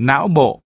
não bộ